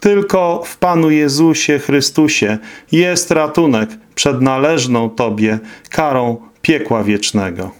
Tylko w Panu Jezusie Chrystusie jest ratunek przed należną Tobie karą piekła wiecznego.